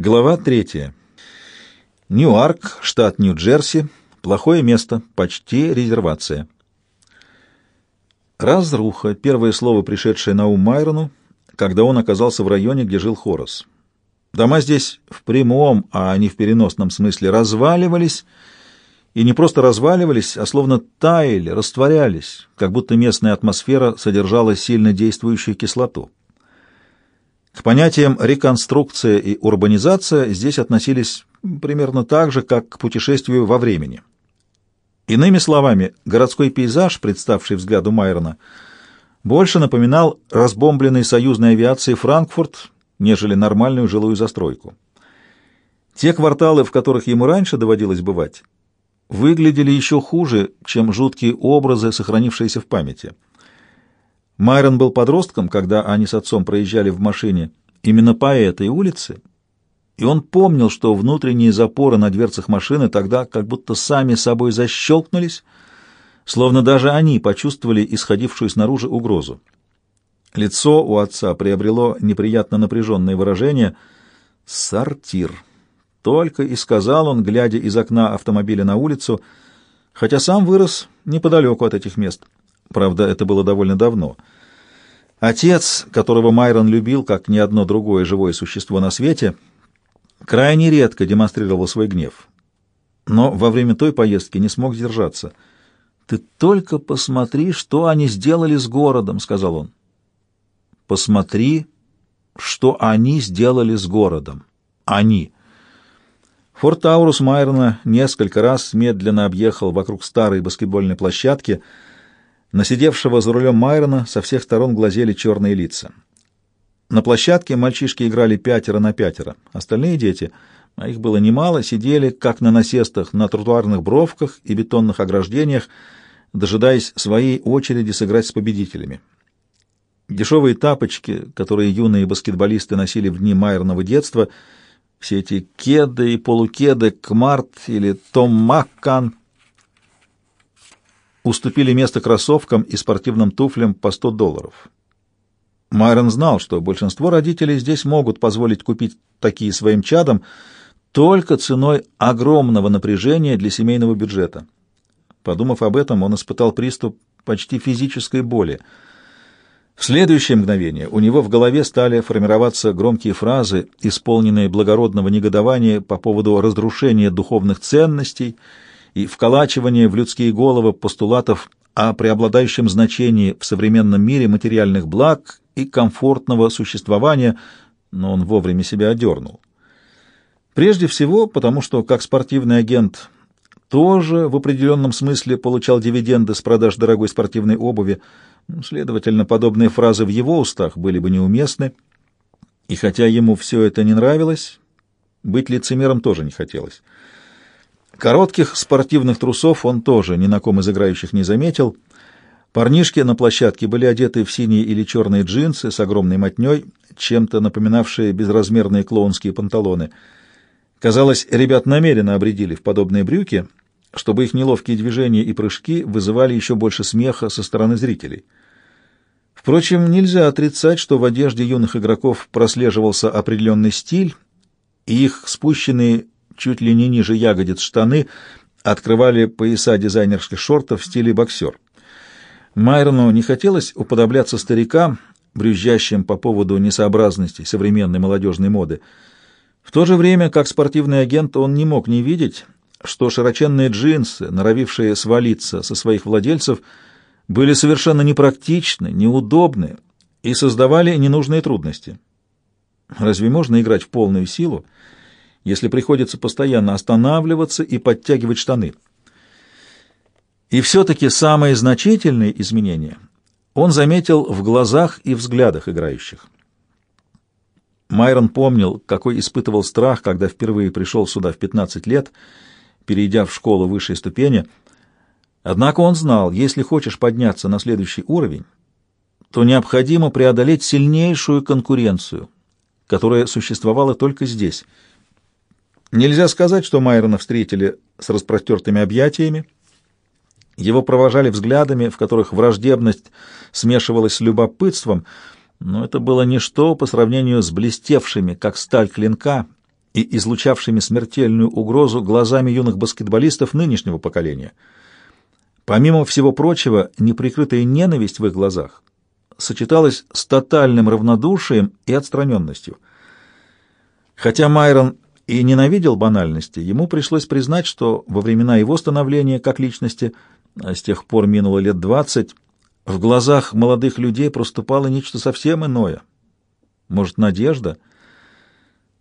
Глава третья. Ньюарк, штат Нью-Джерси. Плохое место, почти резервация. Разруха — первое слово, пришедшее на ум Майрону, когда он оказался в районе, где жил Хорос. Дома здесь в прямом, а не в переносном смысле разваливались, и не просто разваливались, а словно таяли, растворялись, как будто местная атмосфера содержала сильно действующую кислоту. К понятиям реконструкция и урбанизация здесь относились примерно так же, как к путешествию во времени. Иными словами, городской пейзаж, представший взгляду Майрона, больше напоминал разбомбленный союзной авиацией Франкфурт, нежели нормальную жилую застройку. Те кварталы, в которых ему раньше доводилось бывать, выглядели еще хуже, чем жуткие образы, сохранившиеся в памяти. Майрон был подростком, когда они с отцом проезжали в машине именно по этой улице, и он помнил, что внутренние запоры на дверцах машины тогда как будто сами собой защелкнулись, словно даже они почувствовали исходившую снаружи угрозу. Лицо у отца приобрело неприятно напряженное выражение «сортир». Только и сказал он, глядя из окна автомобиля на улицу, хотя сам вырос неподалеку от этих мест. Правда, это было довольно давно. Отец, которого Майрон любил, как ни одно другое живое существо на свете, крайне редко демонстрировал свой гнев. Но во время той поездки не смог сдержаться. «Ты только посмотри, что они сделали с городом», — сказал он. «Посмотри, что они сделали с городом. Они». Форт Таурус Майрона несколько раз медленно объехал вокруг старой баскетбольной площадки — на сидевшего за рулем Майрона со всех сторон глазели черные лица. На площадке мальчишки играли пятеро на пятеро. Остальные дети, а их было немало, сидели, как на насестах, на тротуарных бровках и бетонных ограждениях, дожидаясь своей очереди сыграть с победителями. Дешевые тапочки, которые юные баскетболисты носили в дни Майерного детства, все эти кеды и полукеды, Кмарт или Том Маккан, уступили место кроссовкам и спортивным туфлям по 100 долларов. Майрон знал, что большинство родителей здесь могут позволить купить такие своим чадам только ценой огромного напряжения для семейного бюджета. Подумав об этом, он испытал приступ почти физической боли. В следующее мгновение у него в голове стали формироваться громкие фразы, исполненные благородного негодования по поводу разрушения духовных ценностей и вколачивание в людские головы постулатов о преобладающем значении в современном мире материальных благ и комфортного существования, но он вовремя себя одернул. Прежде всего, потому что, как спортивный агент, тоже в определенном смысле получал дивиденды с продаж дорогой спортивной обуви, следовательно, подобные фразы в его устах были бы неуместны, и хотя ему все это не нравилось, быть лицемером тоже не хотелось. Коротких спортивных трусов он тоже ни на ком из играющих не заметил. Парнишки на площадке были одеты в синие или черные джинсы с огромной мотней, чем-то напоминавшие безразмерные клоунские панталоны. Казалось, ребят намеренно обредили в подобные брюки, чтобы их неловкие движения и прыжки вызывали еще больше смеха со стороны зрителей. Впрочем, нельзя отрицать, что в одежде юных игроков прослеживался определенный стиль, и их спущенные чуть ли не ниже ягодиц штаны открывали пояса дизайнерских шортов в стиле боксер. Майрону не хотелось уподобляться старикам, брюзжащим по поводу несообразностей современной молодежной моды. В то же время, как спортивный агент, он не мог не видеть, что широченные джинсы, норовившие свалиться со своих владельцев, были совершенно непрактичны, неудобны и создавали ненужные трудности. Разве можно играть в полную силу, если приходится постоянно останавливаться и подтягивать штаны. И все-таки самые значительные изменения он заметил в глазах и взглядах играющих. Майрон помнил, какой испытывал страх, когда впервые пришел сюда в 15 лет, перейдя в школу высшей ступени. Однако он знал, если хочешь подняться на следующий уровень, то необходимо преодолеть сильнейшую конкуренцию, которая существовала только здесь — Нельзя сказать, что Майрона встретили с распростертыми объятиями. Его провожали взглядами, в которых враждебность смешивалась с любопытством, но это было ничто по сравнению с блестевшими, как сталь клинка, и излучавшими смертельную угрозу глазами юных баскетболистов нынешнего поколения. Помимо всего прочего, неприкрытая ненависть в их глазах сочеталась с тотальным равнодушием и отстраненностью. Хотя Майрон и ненавидел банальности, ему пришлось признать, что во времена его становления как личности, а с тех пор минуло лет двадцать, в глазах молодых людей проступало нечто совсем иное. Может, надежда?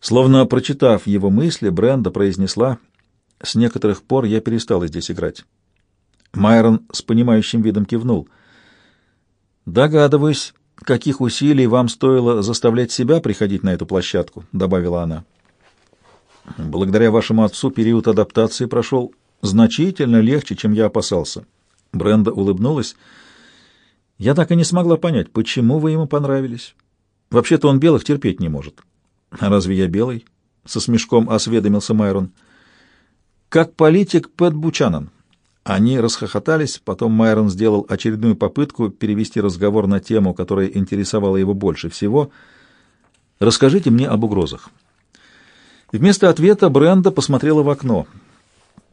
Словно прочитав его мысли, Бренда произнесла, «С некоторых пор я перестала здесь играть». Майрон с понимающим видом кивнул. «Догадываюсь, каких усилий вам стоило заставлять себя приходить на эту площадку», — добавила она. Благодаря вашему отцу период адаптации прошел значительно легче, чем я опасался. Бренда улыбнулась. Я так и не смогла понять, почему вы ему понравились. Вообще-то он белых терпеть не может. А разве я белый? Со смешком осведомился Майрон. Как политик Пэт Бучанан. Они расхохотались, потом Майрон сделал очередную попытку перевести разговор на тему, которая интересовала его больше всего. «Расскажите мне об угрозах». Вместо ответа Бренда посмотрела в окно.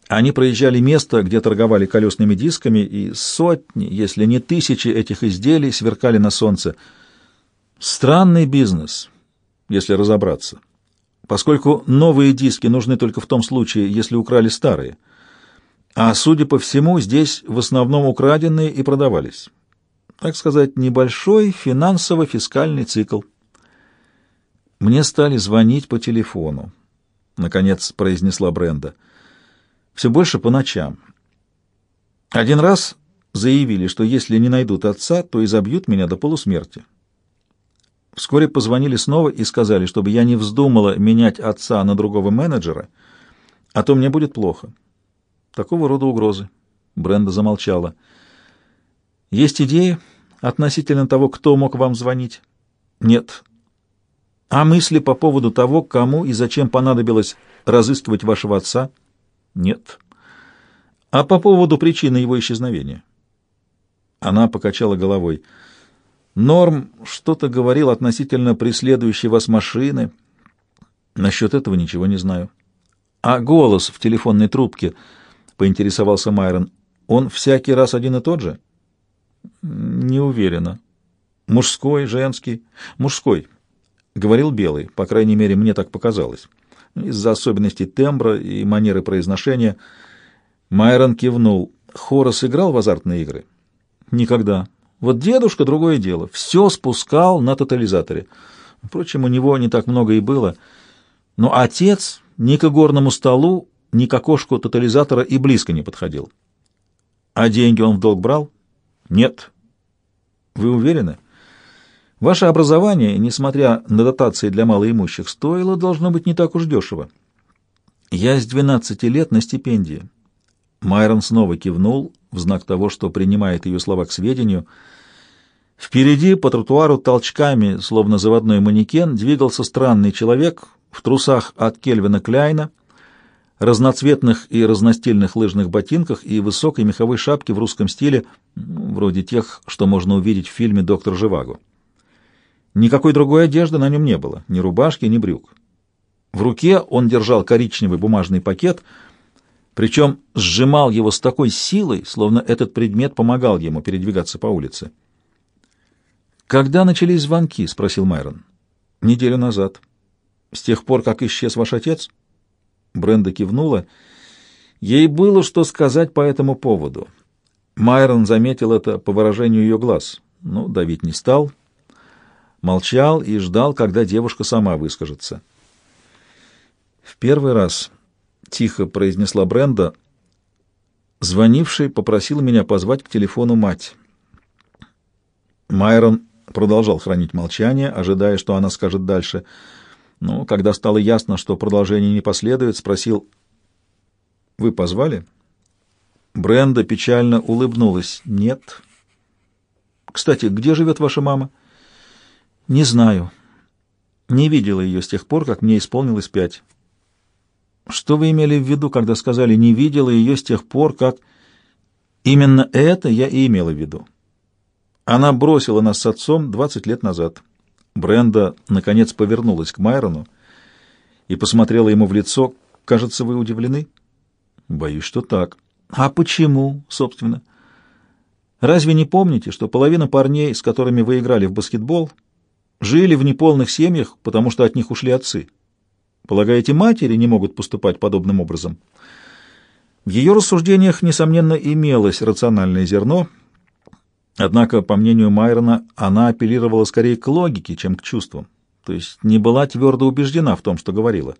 Они проезжали место, где торговали колесными дисками, и сотни, если не тысячи этих изделий сверкали на солнце. Странный бизнес, если разобраться, поскольку новые диски нужны только в том случае, если украли старые. А, судя по всему, здесь в основном украденные и продавались. Так сказать, небольшой финансово-фискальный цикл. Мне стали звонить по телефону. — наконец произнесла Бренда. «Все больше по ночам. Один раз заявили, что если не найдут отца, то изобьют меня до полусмерти. Вскоре позвонили снова и сказали, чтобы я не вздумала менять отца на другого менеджера, а то мне будет плохо. Такого рода угрозы». Бренда замолчала. «Есть идеи относительно того, кто мог вам звонить?» «Нет», а мысли по поводу того, кому и зачем понадобилось разыскивать вашего отца? Нет. А по поводу причины его исчезновения? Она покачала головой. Норм что-то говорил относительно преследующей вас машины. Насчет этого ничего не знаю. А голос в телефонной трубке, поинтересовался Майрон, он всякий раз один и тот же? Не уверена. Мужской, женский? Мужской. Говорил Белый, по крайней мере, мне так показалось. Из-за особенностей тембра и манеры произношения Майрон кивнул. Хорос играл в азартные игры? Никогда. Вот дедушка — другое дело. Все спускал на тотализаторе. Впрочем, у него не так много и было. Но отец ни к горному столу, ни к окошку тотализатора и близко не подходил. А деньги он в долг брал? Нет. Вы уверены? Ваше образование, несмотря на дотации для малоимущих, стоило, должно быть, не так уж дешево. Я с 12 лет на стипендии. Майрон снова кивнул в знак того, что принимает ее слова к сведению. Впереди по тротуару толчками, словно заводной манекен, двигался странный человек в трусах от Кельвина Кляйна, разноцветных и разностильных лыжных ботинках и высокой меховой шапке в русском стиле, вроде тех, что можно увидеть в фильме «Доктор Живаго». Никакой другой одежды на нем не было, ни рубашки, ни брюк. В руке он держал коричневый бумажный пакет, причем сжимал его с такой силой, словно этот предмет помогал ему передвигаться по улице. «Когда начались звонки?» — спросил Майрон. «Неделю назад. С тех пор, как исчез ваш отец?» Бренда кивнула. Ей было что сказать по этому поводу. Майрон заметил это по выражению ее глаз. Ну, давить не стал — молчал и ждал, когда девушка сама выскажется. В первый раз тихо произнесла Бренда, звонивший попросил меня позвать к телефону мать. Майрон продолжал хранить молчание, ожидая, что она скажет дальше. Но когда стало ясно, что продолжение не последует, спросил, «Вы позвали?» Бренда печально улыбнулась. «Нет». «Кстати, где живет ваша мама?» Не знаю. Не видела ее с тех пор, как мне исполнилось пять. Что вы имели в виду, когда сказали «не видела ее с тех пор, как...» Именно это я и имела в виду. Она бросила нас с отцом двадцать лет назад. Бренда, наконец, повернулась к Майрону и посмотрела ему в лицо. «Кажется, вы удивлены?» «Боюсь, что так». «А почему, собственно?» «Разве не помните, что половина парней, с которыми вы играли в баскетбол, жили в неполных семьях, потому что от них ушли отцы? Полагаете, матери не могут поступать подобным образом?» В ее рассуждениях, несомненно, имелось рациональное зерно, однако, по мнению Майрона, она апеллировала скорее к логике, чем к чувствам, то есть не была твердо убеждена в том, что говорила.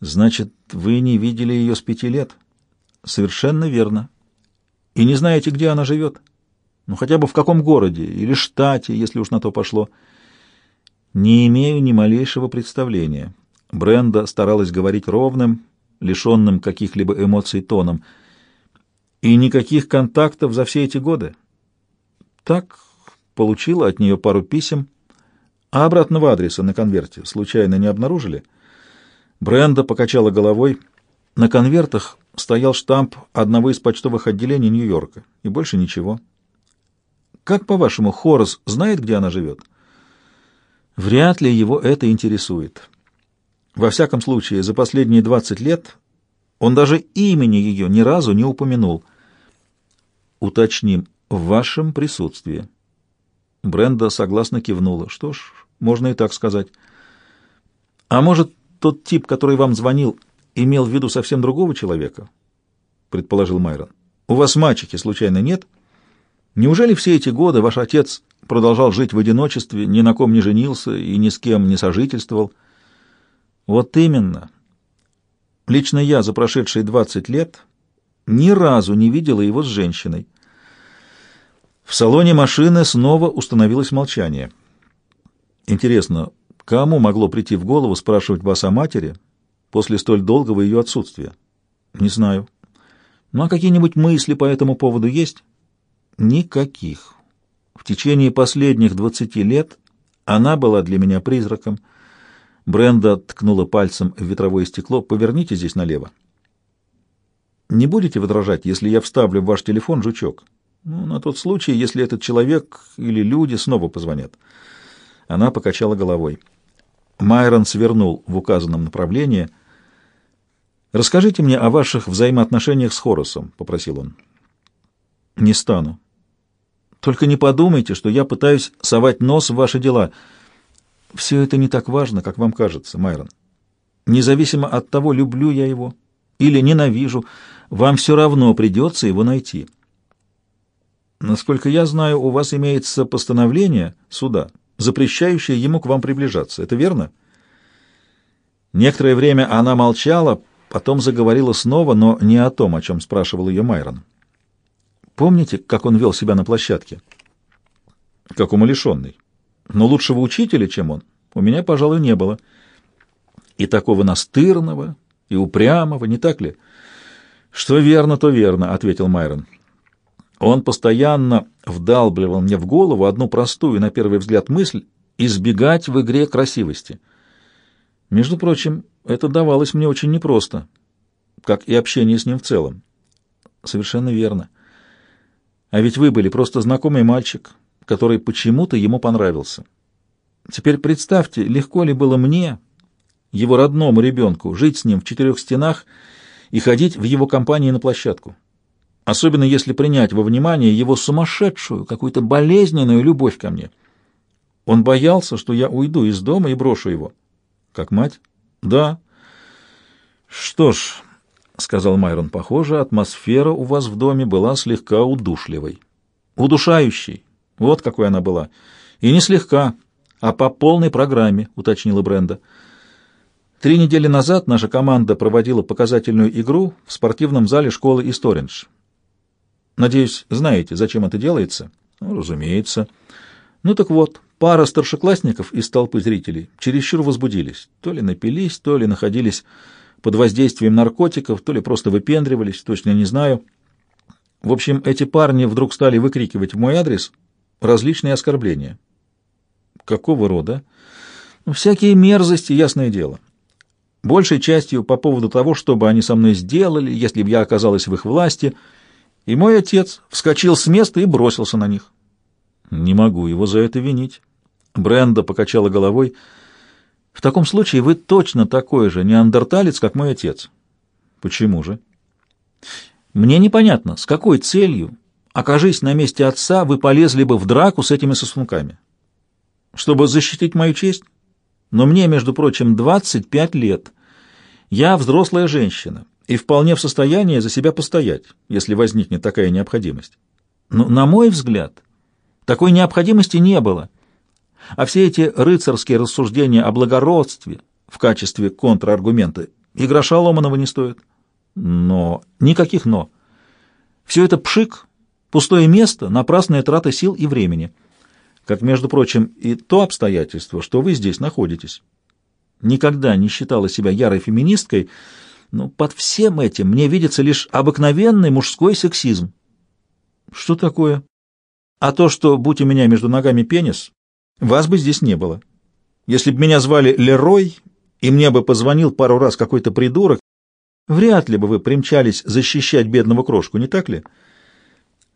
«Значит, вы не видели ее с пяти лет?» «Совершенно верно. И не знаете, где она живет? Ну, хотя бы в каком городе или штате, если уж на то пошло?» «Не имею ни малейшего представления». Бренда старалась говорить ровным, лишенным каких-либо эмоций тоном. И никаких контактов за все эти годы. Так, получила от нее пару писем, а обратного адреса на конверте случайно не обнаружили? Бренда покачала головой. На конвертах стоял штамп одного из почтовых отделений Нью-Йорка, и больше ничего. Как, по-вашему, Хорос знает, где она живет? Вряд ли его это интересует. Во всяком случае, за последние 20 лет он даже имени ее ни разу не упомянул. Уточним, в вашем присутствии. Бренда согласно кивнула. Что ж, можно и так сказать. А может, тот тип, который вам звонил, имел в виду совсем другого человека? Предположил Майрон. У вас мачехи случайно нет? Неужели все эти годы ваш отец продолжал жить в одиночестве, ни на ком не женился и ни с кем не сожительствовал? — вот именно. Лично я за прошедшие 20 лет ни разу не видела его с женщиной. В салоне машины снова установилось молчание. Интересно, кому могло прийти в голову спрашивать вас о матери после столь долгого ее отсутствия? Не знаю. Ну а какие-нибудь мысли по этому поводу есть? Никаких. Течение последних двадцати лет она была для меня призраком — Бренда ткнула пальцем в ветровое стекло. «Поверните здесь налево». «Не будете возражать, если я вставлю в ваш телефон жучок?» «Ну, на тот случай, если этот человек или люди снова позвонят». Она покачала головой. Майрон свернул в указанном направлении. «Расскажите мне о ваших взаимоотношениях с Хоросом», — попросил он. «Не стану. Только не подумайте, что я пытаюсь совать нос в ваши дела». Все это не так важно, как вам кажется, Майрон. Независимо от того, люблю я его или ненавижу, вам все равно придется его найти. Насколько я знаю, у вас имеется постановление суда, запрещающее ему к вам приближаться. Это верно? Некоторое время она молчала, потом заговорила снова, но не о том, о чем спрашивал ее Майрон. Помните, как он вел себя на площадке? Как умалишенный но лучшего учителя, чем он, у меня, пожалуй, не было. И такого настырного, и упрямого, не так ли? Что верно, то верно, — ответил Майрон. Он постоянно вдалбливал мне в голову одну простую, на первый взгляд, мысль — избегать в игре красивости. Между прочим, это давалось мне очень непросто, как и общение с ним в целом. Совершенно верно. А ведь вы были просто знакомый мальчик, который почему-то ему понравился. Теперь представьте, легко ли было мне, его родному ребенку, жить с ним в четырех стенах и ходить в его компании на площадку. Особенно если принять во внимание его сумасшедшую, какую-то болезненную любовь ко мне. Он боялся, что я уйду из дома и брошу его. Как мать? Да. Что ж, — сказал Майрон, — похоже, атмосфера у вас в доме была слегка удушливой. Удушающей, вот какой она была. И не слегка, а по полной программе, уточнила Бренда. Три недели назад наша команда проводила показательную игру в спортивном зале школы Историнж. Надеюсь, знаете, зачем это делается? Ну, разумеется. Ну так вот, пара старшеклассников из толпы зрителей чересчур возбудились. То ли напились, то ли находились под воздействием наркотиков, то ли просто выпендривались, точно не знаю. В общем, эти парни вдруг стали выкрикивать в мой адрес различные оскорбления. Какого рода? Ну, всякие мерзости, ясное дело. Большей частью по поводу того, что бы они со мной сделали, если бы я оказалась в их власти, и мой отец вскочил с места и бросился на них. Не могу его за это винить. Бренда покачала головой. В таком случае вы точно такой же неандерталец, как мой отец. Почему же? Мне непонятно, с какой целью, окажись на месте отца, вы полезли бы в драку с этими сосунками. Чтобы защитить мою честь? Но мне, между прочим, 25 лет. Я взрослая женщина и вполне в состоянии за себя постоять, если возникнет такая необходимость. Но, на мой взгляд, такой необходимости не было. А все эти рыцарские рассуждения о благородстве в качестве контраргумента и гроша ломаного не стоят. Но никаких «но». Все это пшик, пустое место, напрасная трата сил и времени. Как, между прочим, и то обстоятельство, что вы здесь находитесь. Никогда не считала себя ярой феминисткой, но под всем этим мне видится лишь обыкновенный мужской сексизм. Что такое? А то, что, будь у меня между ногами пенис, вас бы здесь не было. Если бы меня звали Лерой, и мне бы позвонил пару раз какой-то придурок, вряд ли бы вы примчались защищать бедного крошку, не так ли?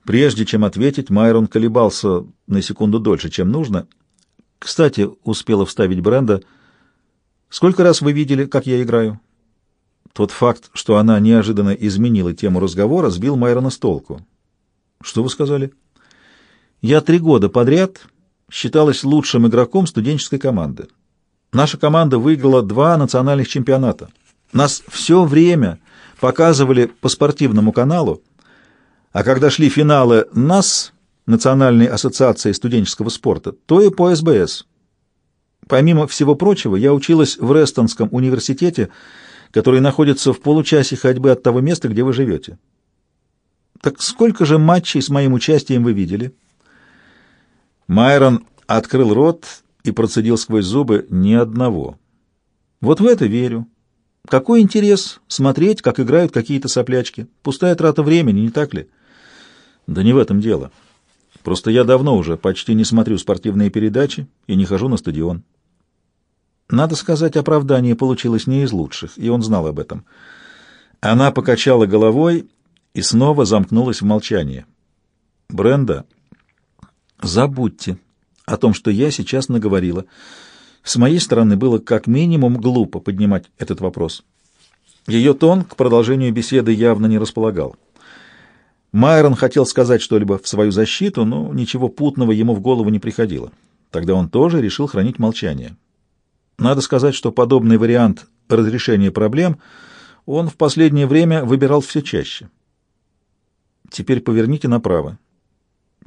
Прежде чем ответить, Майрон колебался на секунду дольше, чем нужно. Кстати, успела вставить Бренда. Сколько раз вы видели, как я играю? Тот факт, что она неожиданно изменила тему разговора, сбил Майрона с толку. Что вы сказали? Я три года подряд считалась лучшим игроком студенческой команды. Наша команда выиграла два национальных чемпионата. Нас все время показывали по спортивному каналу, а когда шли финалы НАС, Национальной ассоциации студенческого спорта, то и по СБС. Помимо всего прочего, я училась в Рестонском университете, который находится в получасе ходьбы от того места, где вы живете. Так сколько же матчей с моим участием вы видели?» Майрон открыл рот и процедил сквозь зубы ни одного. Вот в это верю. Какой интерес смотреть, как играют какие-то соплячки? Пустая трата времени, не так ли? Да не в этом дело. Просто я давно уже почти не смотрю спортивные передачи и не хожу на стадион. Надо сказать, оправдание получилось не из лучших, и он знал об этом. Она покачала головой и снова замкнулась в молчании. Бренда Забудьте о том, что я сейчас наговорила. С моей стороны было как минимум глупо поднимать этот вопрос. Ее тон к продолжению беседы явно не располагал. Майрон хотел сказать что-либо в свою защиту, но ничего путного ему в голову не приходило. Тогда он тоже решил хранить молчание. Надо сказать, что подобный вариант разрешения проблем он в последнее время выбирал все чаще. «Теперь поверните направо»,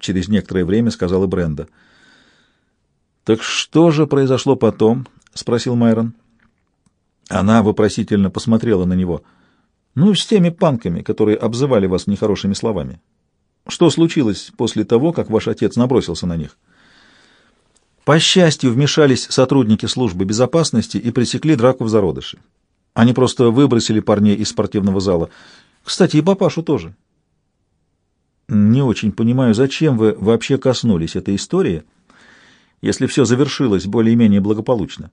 через некоторое время сказала Бренда. «Так что же произошло потом?» — спросил Майрон. Она вопросительно посмотрела на него. «Ну, с теми панками, которые обзывали вас нехорошими словами. Что случилось после того, как ваш отец набросился на них?» По счастью, вмешались сотрудники службы безопасности и пресекли драку в зародыше. Они просто выбросили парней из спортивного зала. Кстати, и папашу тоже. Не очень понимаю, зачем вы вообще коснулись этой истории, если все завершилось более-менее благополучно.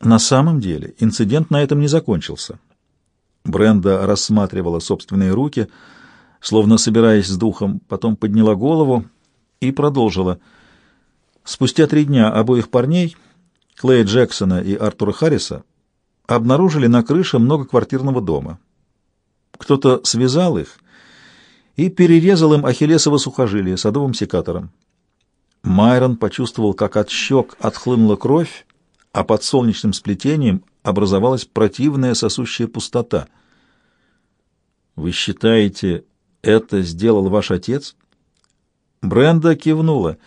На самом деле инцидент на этом не закончился. Бренда рассматривала собственные руки, словно собираясь с духом, потом подняла голову и продолжила. Спустя три дня обоих парней, Клея Джексона и Артура Харриса, обнаружили на крыше многоквартирного дома. Кто-то связал их и перерезал им ахиллесово сухожилие садовым секатором. Майрон почувствовал, как от щек отхлынула кровь, а под солнечным сплетением образовалась противная сосущая пустота. «Вы считаете, это сделал ваш отец?» Бренда кивнула.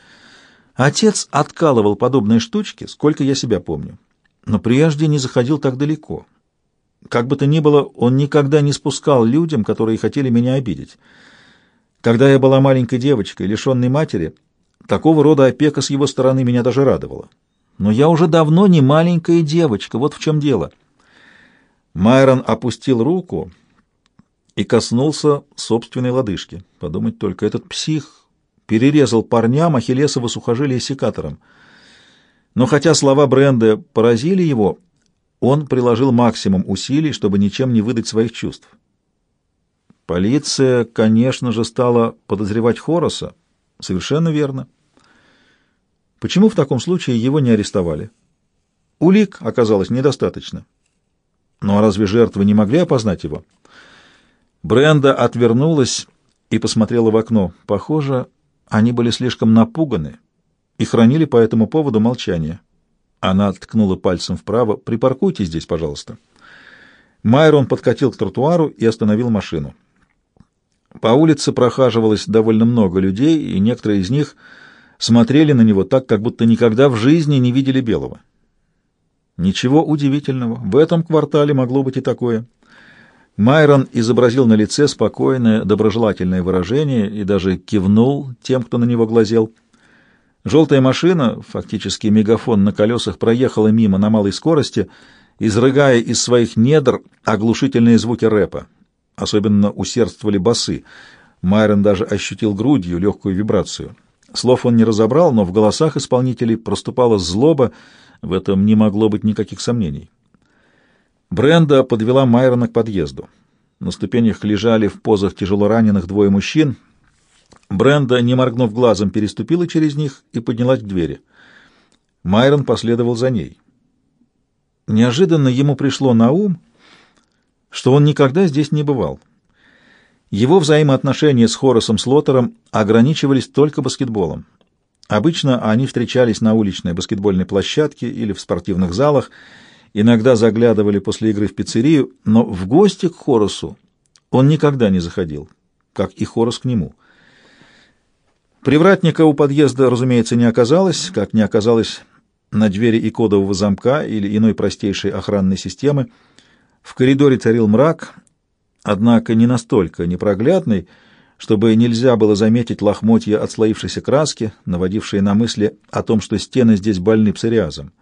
«Отец откалывал подобные штучки, сколько я себя помню, но прежде не заходил так далеко. Как бы то ни было, он никогда не спускал людям, которые хотели меня обидеть». Когда я была маленькой девочкой, лишенной матери, такого рода опека с его стороны меня даже радовала. Но я уже давно не маленькая девочка, вот в чем дело. Майрон опустил руку и коснулся собственной лодыжки. Подумать только, этот псих перерезал парням ахиллесово сухожилие секатором. Но хотя слова Бренда поразили его, он приложил максимум усилий, чтобы ничем не выдать своих чувств. Полиция, конечно же, стала подозревать Хороса. Совершенно верно. Почему в таком случае его не арестовали? Улик оказалось недостаточно. Ну а разве жертвы не могли опознать его? Бренда отвернулась и посмотрела в окно. Похоже, они были слишком напуганы и хранили по этому поводу молчание. Она ткнула пальцем вправо. «Припаркуйте здесь, пожалуйста». Майрон подкатил к тротуару и остановил машину. По улице прохаживалось довольно много людей, и некоторые из них смотрели на него так, как будто никогда в жизни не видели белого. Ничего удивительного, в этом квартале могло быть и такое. Майрон изобразил на лице спокойное, доброжелательное выражение и даже кивнул тем, кто на него глазел — Желтая машина, фактически мегафон на колесах, проехала мимо на малой скорости, изрыгая из своих недр оглушительные звуки рэпа. Особенно усердствовали басы. Майрон даже ощутил грудью легкую вибрацию. Слов он не разобрал, но в голосах исполнителей проступала злоба, в этом не могло быть никаких сомнений. Бренда подвела Майрона к подъезду. На ступенях лежали в позах тяжело раненых двое мужчин — Бренда, не моргнув глазом, переступила через них и поднялась к двери. Майрон последовал за ней. Неожиданно ему пришло на ум, что он никогда здесь не бывал. Его взаимоотношения с Хорасом Слотером ограничивались только баскетболом. Обычно они встречались на уличной баскетбольной площадке или в спортивных залах, иногда заглядывали после игры в пиццерию, но в гости к Хорасу он никогда не заходил, как и Хорас к нему. Привратника у подъезда, разумеется, не оказалось, как не оказалось на двери и кодового замка или иной простейшей охранной системы. В коридоре царил мрак, однако не настолько непроглядный, чтобы нельзя было заметить лохмотья отслоившейся краски, наводившие на мысли о том, что стены здесь больны псориазом.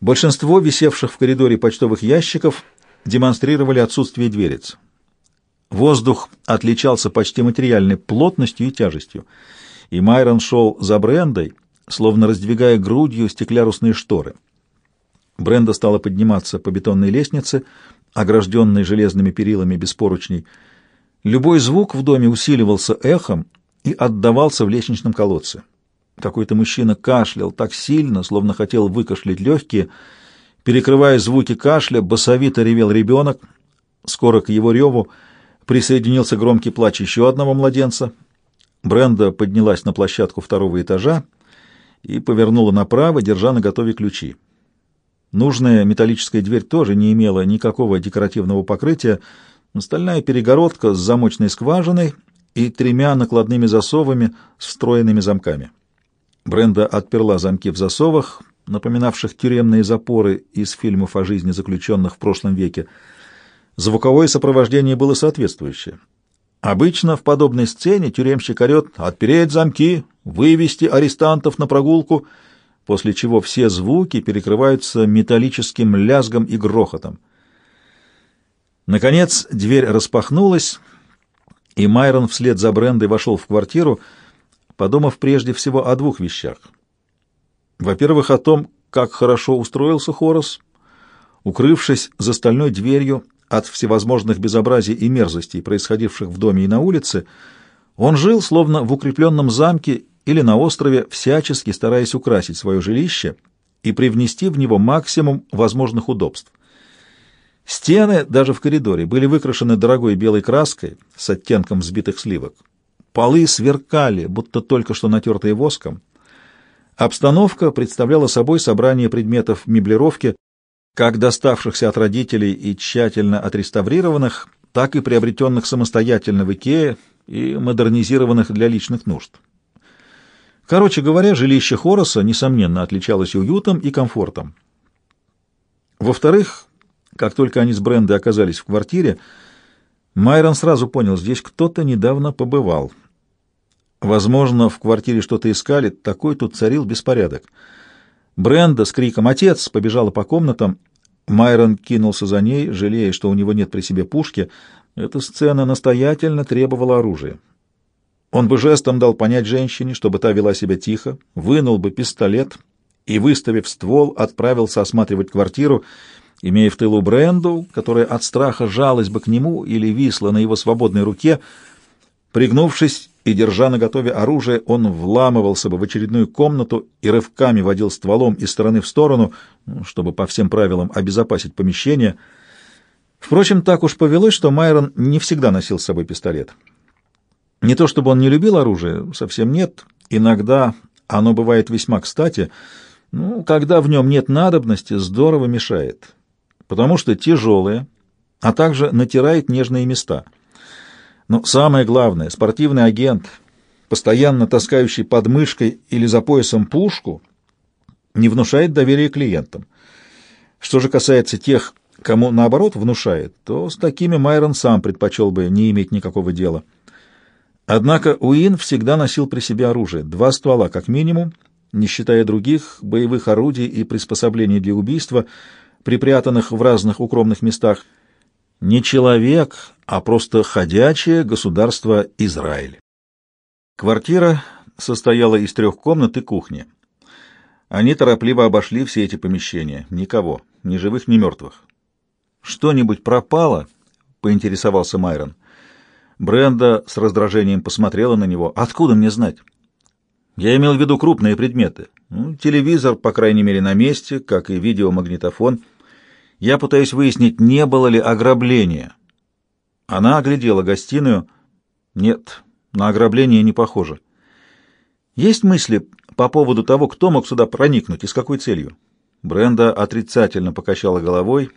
Большинство висевших в коридоре почтовых ящиков демонстрировали отсутствие дверец. Воздух отличался почти материальной плотностью и тяжестью, и Майрон шел за Брендой, словно раздвигая грудью стеклярусные шторы. Бренда стала подниматься по бетонной лестнице, огражденной железными перилами без поручней. Любой звук в доме усиливался эхом и отдавался в лестничном колодце. Какой-то мужчина кашлял так сильно, словно хотел выкашлять легкие. Перекрывая звуки кашля, басовито ревел ребенок. Скоро к его реву присоединился громкий плач еще одного младенца. Бренда поднялась на площадку второго этажа и повернула направо, держа на готове ключи. Нужная металлическая дверь тоже не имела никакого декоративного покрытия, стальная перегородка с замочной скважиной и тремя накладными засовами с встроенными замками. Бренда отперла замки в засовах, напоминавших тюремные запоры из фильмов о жизни заключенных в прошлом веке, Звуковое сопровождение было соответствующее. Обычно в подобной сцене тюремщик орет «отпереть замки», «вывести арестантов на прогулку», после чего все звуки перекрываются металлическим лязгом и грохотом. Наконец дверь распахнулась, и Майрон вслед за Брендой вошел в квартиру, подумав прежде всего о двух вещах. Во-первых, о том, как хорошо устроился Хорос, укрывшись за стальной дверью от всевозможных безобразий и мерзостей, происходивших в доме и на улице, он жил словно в укрепленном замке или на острове, всячески стараясь украсить свое жилище и привнести в него максимум возможных удобств. Стены, даже в коридоре, были выкрашены дорогой белой краской с оттенком взбитых сливок. Полы сверкали, будто только что натертые воском. Обстановка представляла собой собрание предметов меблировки, как доставшихся от родителей и тщательно отреставрированных, так и приобретенных самостоятельно в Икее и модернизированных для личных нужд. Короче говоря, жилище Хороса, несомненно, отличалось уютом и комфортом. Во-вторых, как только они с Брендой оказались в квартире, Майрон сразу понял, здесь кто-то недавно побывал. Возможно, в квартире что-то искали, такой тут царил беспорядок — Бренда с криком «Отец!» побежала по комнатам. Майрон кинулся за ней, жалея, что у него нет при себе пушки. Эта сцена настоятельно требовала оружия. Он бы жестом дал понять женщине, чтобы та вела себя тихо, вынул бы пистолет и, выставив ствол, отправился осматривать квартиру, имея в тылу Бренду, которая от страха жалась бы к нему или висла на его свободной руке. Пригнувшись и, держа наготове оружие, он вламывался бы в очередную комнату и рывками водил стволом из стороны в сторону, чтобы по всем правилам обезопасить помещение. Впрочем, так уж повелось, что Майрон не всегда носил с собой пистолет. Не то чтобы он не любил оружие, совсем нет. Иногда оно бывает весьма кстати, ну, когда в нем нет надобности, здорово мешает, потому что тяжелое, а также натирает нежные места — но самое главное, спортивный агент, постоянно таскающий под мышкой или за поясом пушку, не внушает доверия клиентам. Что же касается тех, кому наоборот внушает, то с такими Майрон сам предпочел бы не иметь никакого дела. Однако Уин всегда носил при себе оружие, два ствола как минимум, не считая других боевых орудий и приспособлений для убийства, припрятанных в разных укромных местах – не человек, а просто ходячее государство Израиль. Квартира состояла из трех комнат и кухни. Они торопливо обошли все эти помещения. Никого, ни живых, ни мертвых. «Что-нибудь пропало?» — поинтересовался Майрон. Бренда с раздражением посмотрела на него. «Откуда мне знать?» «Я имел в виду крупные предметы. Ну, телевизор, по крайней мере, на месте, как и видеомагнитофон». Я пытаюсь выяснить, не было ли ограбления. Она оглядела гостиную. Нет, на ограбление не похоже. Есть мысли по поводу того, кто мог сюда проникнуть и с какой целью? Бренда отрицательно покачала головой,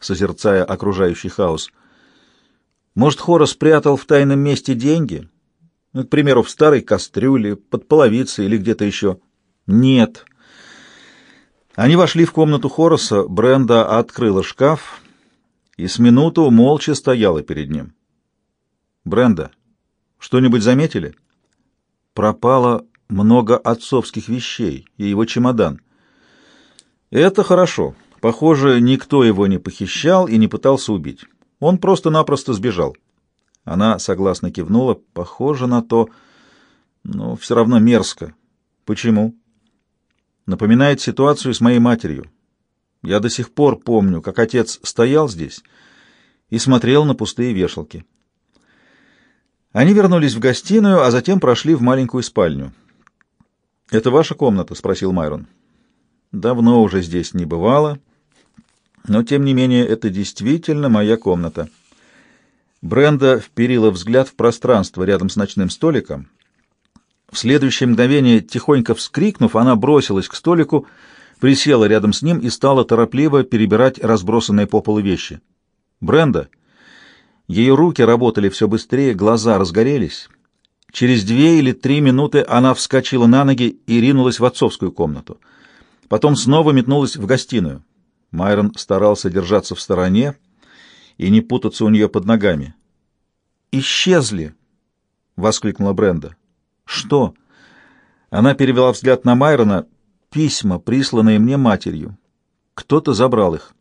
созерцая окружающий хаос. Может, Хора спрятал в тайном месте деньги? Ну, к примеру, в старой кастрюле, под половицей или где-то еще? Нет. Они вошли в комнату Хороса, Бренда открыла шкаф и с минуту молча стояла перед ним. «Бренда, что-нибудь заметили?» «Пропало много отцовских вещей и его чемодан». «Это хорошо. Похоже, никто его не похищал и не пытался убить. Он просто-напросто сбежал». Она согласно кивнула. «Похоже на то, но все равно мерзко». «Почему?» напоминает ситуацию с моей матерью. Я до сих пор помню, как отец стоял здесь и смотрел на пустые вешалки. Они вернулись в гостиную, а затем прошли в маленькую спальню. «Это ваша комната?» — спросил Майрон. «Давно уже здесь не бывало, но, тем не менее, это действительно моя комната». Бренда вперила взгляд в пространство рядом с ночным столиком — в следующее мгновение, тихонько вскрикнув, она бросилась к столику, присела рядом с ним и стала торопливо перебирать разбросанные по полу вещи. «Бренда!» Ее руки работали все быстрее, глаза разгорелись. Через две или три минуты она вскочила на ноги и ринулась в отцовскую комнату. Потом снова метнулась в гостиную. Майрон старался держаться в стороне и не путаться у нее под ногами. «Исчезли!» — воскликнула Бренда. «Что?» Она перевела взгляд на Майрона. «Письма, присланные мне матерью. Кто-то забрал их».